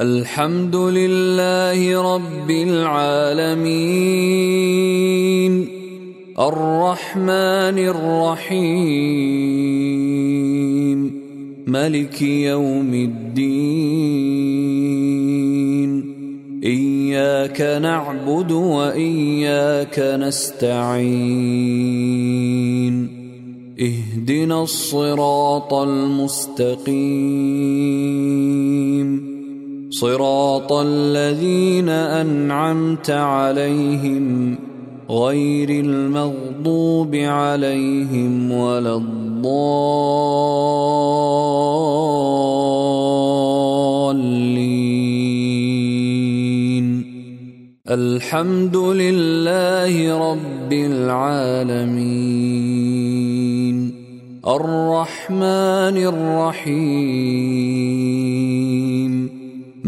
الحمد لله رب العالمين. الرحمن الرحيم. ملك يوم الدين. إياك نعبد وإياك نستعين. اهدنا الصراط المستقيم. صراط الذين أنعمت عليهم غير المغضوب عليهم ولا الضالين. الحمد لله رب العالمين. الرحمن الرحيم.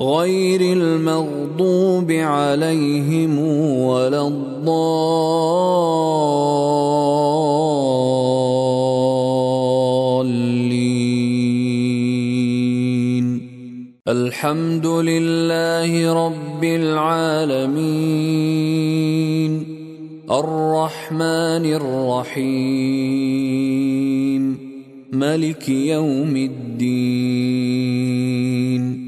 غير المغضوب عليهم ولا الضالين. الحمد لله رب العالمين. الرحمن الرحيم. ملك يوم الدين.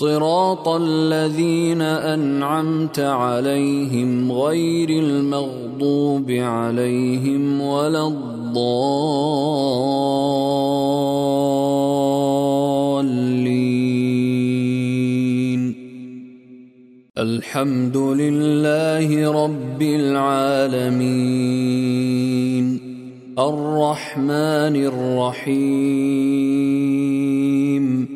صراط الذين أنعمت عليهم غير المغضوب عليهم ولا الضالين. الحمد لله رب العالمين. الرحمن الرحيم.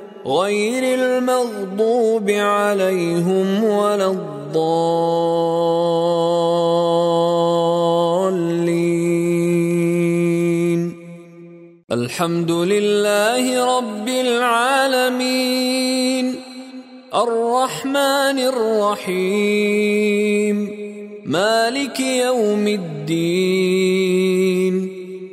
غير المغضوب عليهم ولا الضالين. الحمد لله رب العالمين. الرحمن الرحيم. مالك يوم الدين.